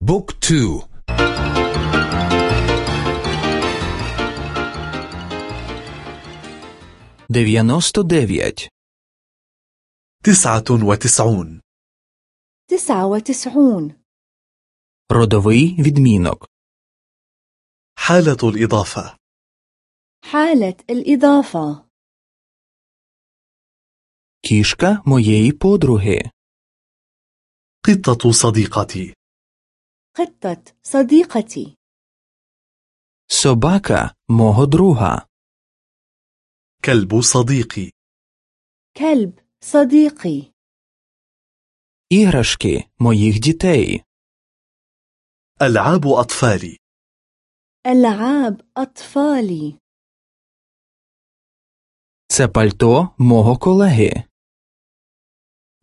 بوك تو дев'яносто дев'ять تسعة وتسعون تسعة وتسعون родовий відмінок حالة الإضافة حالة الإضافة кішка моєї подруги قطة صديقتي قطة صديقتي собака мого друга كلب صديقي كلب صديقي іграшки моїх дітей ألعاب أطفالي ألعاب أطفالي це пальто мого колеги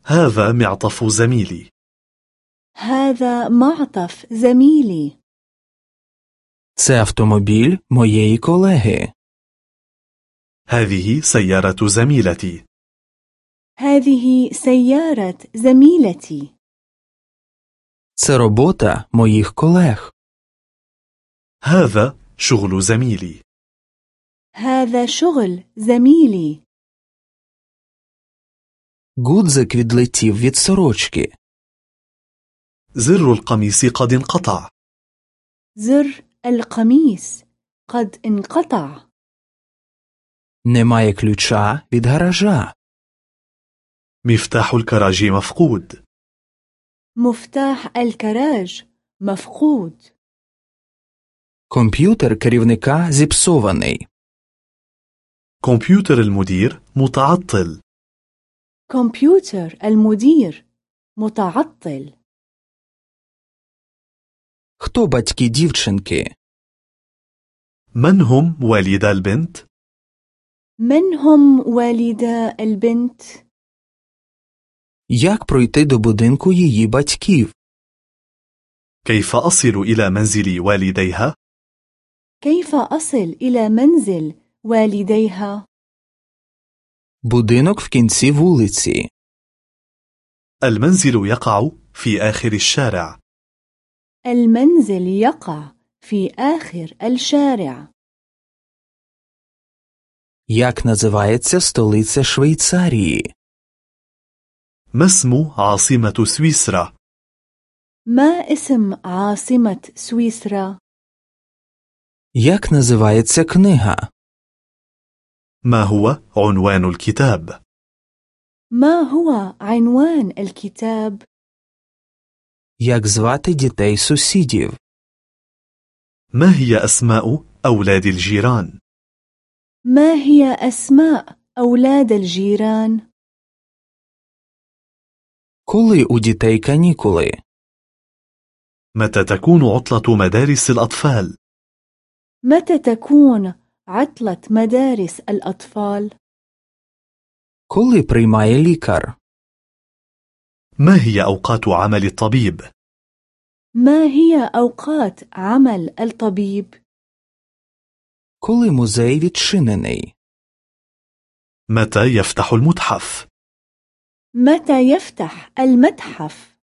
هذا معطف زميلي هذا معطف زميلي це автомобіль моєї колеги هذه سيارة زميلتي هذه سيارة زميلتي це робота моїх колег هذا شغل زميلي هذا شغل زميلي гудзик відлетів від сорочки زر القميص قد انقطع زر القميص قد انقطع немає ключа від гаража مفتاح الكراج مفقود مفتاح الكراج مفقود комп'ютер керівника зіпсований كمبيوتر المدير متعطل كمبيوتر المدير متعطل хто батьки дівчинки من هم والدا البنت؟ من هم والدا البنت؟ як пройти до будинку її батьків كيف أصل إلى منزل والديها؟ كيف أصل إلى منزل والديها؟ будинок в кінці вулиці المنزل يقع في آخر الشارع المنزل يقع في آخر الشارع як називається столиця Швейцарії ما اسم عاصمة سويسرا؟ ما اسم عاصمة سويسرا؟ як називається книга ما هو عنوان الكتاب؟ ما هو عنوان الكتاب؟ як звати дітей сусідів ما هي أسماء أولاد الجيران؟ ما هي أسماء أولاد الجيران؟ коли у дітей канікули متى تكون عطلة مدارس الأطفال؟ متى تكون عطلة مدارس الأطفال؟ коли приймає лікар ما هي أوقات عمل الطبيب؟ ما هي أوقات عمل الطبيب؟ коли музей відчинений متى يفتح المتحف؟ متى يفتح المتحف؟